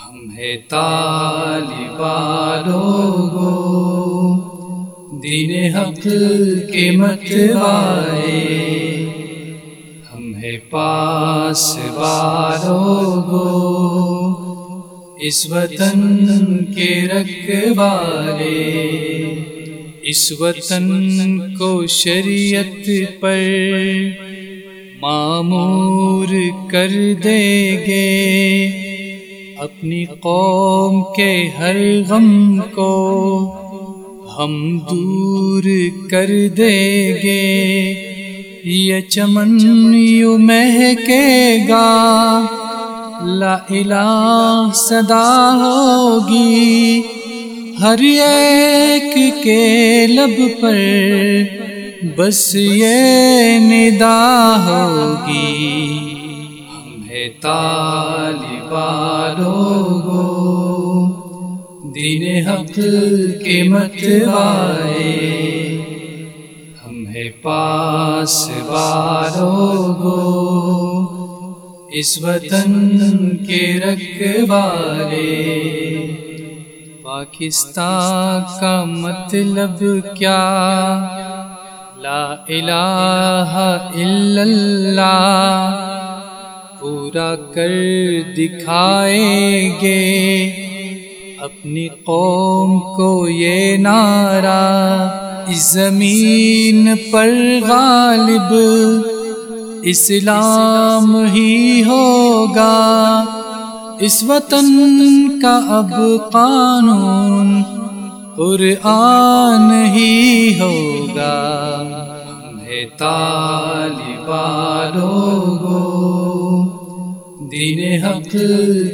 ہم ہے طالبالو گو دین حق کے متوائے ہم ہے پاس بالو گو اس وطن کے رکھوالے۔ اس وطن کو شریعت پر معمور کر دیں گے۔ اپنی قوم کے ہر غم کو ہم دور کر دیں گے۔ یہ چمن یوں مہکے گا۔ لا الہ صدا ہوگی۔ ہر ایک کے لب پر بس یہ ندا ہوگی۔ ہے طالبالو گو دین حق کے متوائے ہم ہے پاس بالو گو اس وطن کے رکھوالے۔ پاکستان کا مطلب کیا؟ لا الہ الا اللہ۔ پورا کر دکھائیں گے۔ اپنی قوم کو یہ نعرہ، اس زمین پر غالب اسلام ہی ہوگا۔ اس وطن کا اب قانون قرآن ہی ہوگا۔ ہمیں طالبالو گو دین حق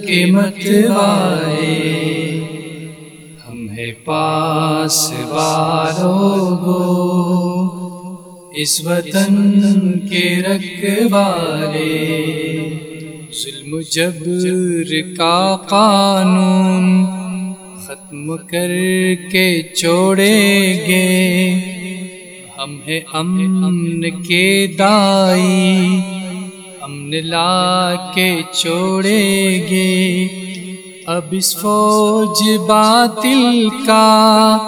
کے متوائے ہم ہے پاس بالو گو اس وطن کے رکھوالے۔ ظلم جبر کا قانون ختم کر کے چھوڑیں گے۔ ہم ہیں امن کے دائی۔ امن لا کے چھوڑیں گے۔ اب اس فوج باطل کا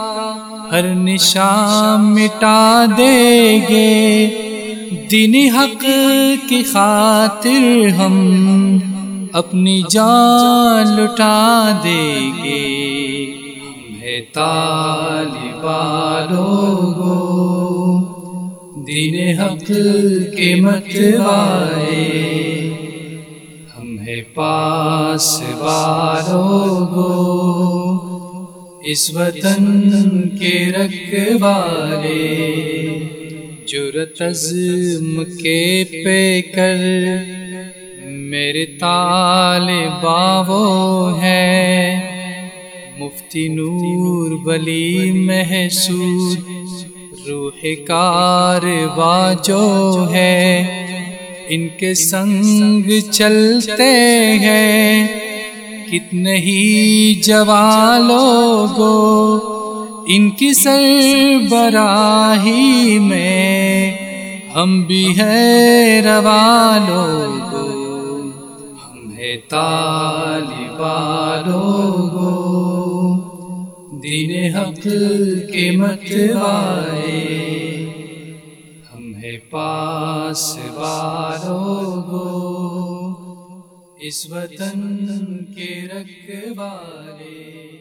ہر نشان مٹا دے گے۔ دین حق کی خاطر ہم اپنی جان لٹا دے گے۔ ہمیں طالبالو گو۔ دین حق کے متوائے ہم ہے پاس بالو گو۔ اس وطن کے رکھوالے جرت عزم کے پہ کر۔ میرے تال باو ہے۔ مفتی نور بلی محسود روح کار جو ہے۔ ان کے سنگ چلتے ہیں۔ کتنے ہی جوالو گو ان کی سر براہی میں ہم بھی ہے روالو گو ہم ہے طالبالو گو دین حق کے متوائے ہم ہے پاس بارو گو۔ اس وطن کے رکھوارے